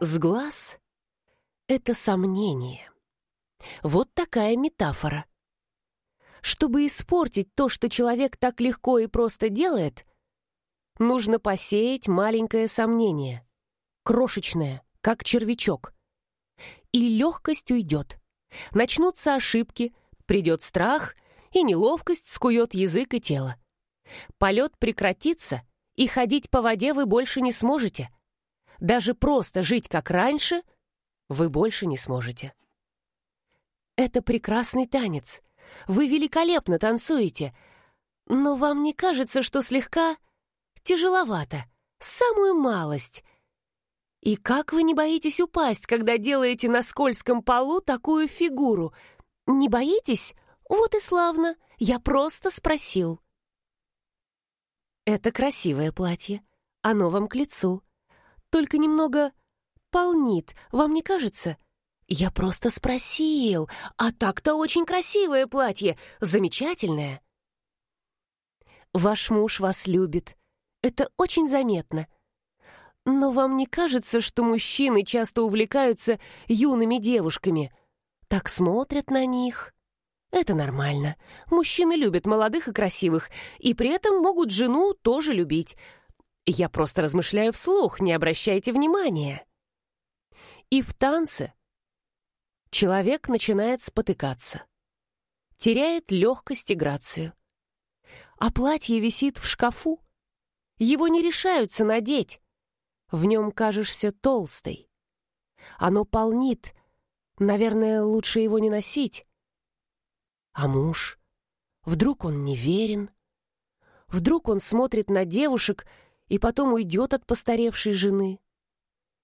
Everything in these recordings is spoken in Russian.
Сглаз — это сомнение. Вот такая метафора. Чтобы испортить то, что человек так легко и просто делает, нужно посеять маленькое сомнение, крошечное, как червячок. И легкость уйдет. Начнутся ошибки, придет страх, и неловкость скует язык и тело. Полет прекратится, и ходить по воде вы больше не сможете — даже просто жить как раньше вы больше не сможете. Это прекрасный танец. Вы великолепно танцуете. Но вам не кажется, что слегка тяжеловато? Самую малость. И как вы не боитесь упасть, когда делаете на скользком полу такую фигуру? Не боитесь? Вот и славно. Я просто спросил. Это красивое платье. Оно вам к лицу только немного полнит, вам не кажется?» «Я просто спросил, а так-то очень красивое платье, замечательное». «Ваш муж вас любит, это очень заметно. Но вам не кажется, что мужчины часто увлекаются юными девушками? Так смотрят на них?» Это нормально. Мужчины любят молодых и красивых, и при этом могут жену тоже любить. Я просто размышляю вслух, не обращайте внимания. И в танце человек начинает спотыкаться, теряет легкость и грацию. А платье висит в шкафу, его не решаются надеть. В нем кажешься толстой. Оно полнит, наверное, лучше его не носить. А муж? Вдруг он неверен? Вдруг он смотрит на девушек и потом уйдет от постаревшей жены.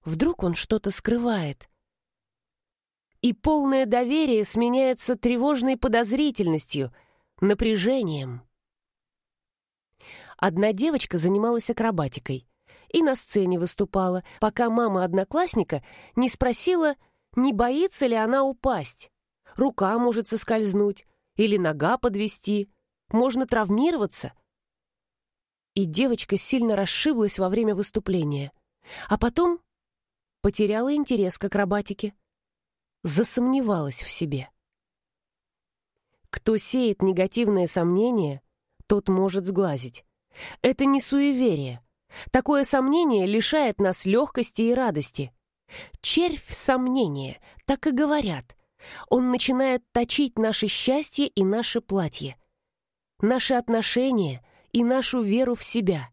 Вдруг он что-то скрывает. И полное доверие сменяется тревожной подозрительностью, напряжением. Одна девочка занималась акробатикой и на сцене выступала, пока мама одноклассника не спросила, не боится ли она упасть. Рука может соскользнуть или нога подвести, можно травмироваться — и девочка сильно расшиблась во время выступления. А потом потеряла интерес к акробатике. Засомневалась в себе. Кто сеет негативные сомнения, тот может сглазить. Это не суеверие. Такое сомнение лишает нас легкости и радости. Червь сомнения, так и говорят. Он начинает точить наше счастье и наше платье. Наши отношения — и нашу веру в себя.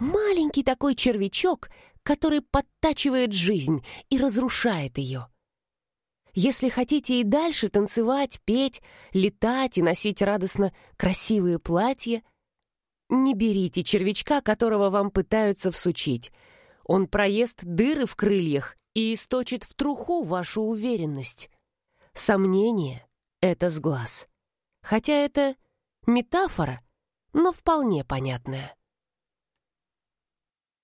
Маленький такой червячок, который подтачивает жизнь и разрушает ее. Если хотите и дальше танцевать, петь, летать и носить радостно красивые платья, не берите червячка, которого вам пытаются всучить. Он проест дыры в крыльях и источит в труху вашу уверенность. Сомнение — это сглаз. Хотя это метафора — но вполне понятное.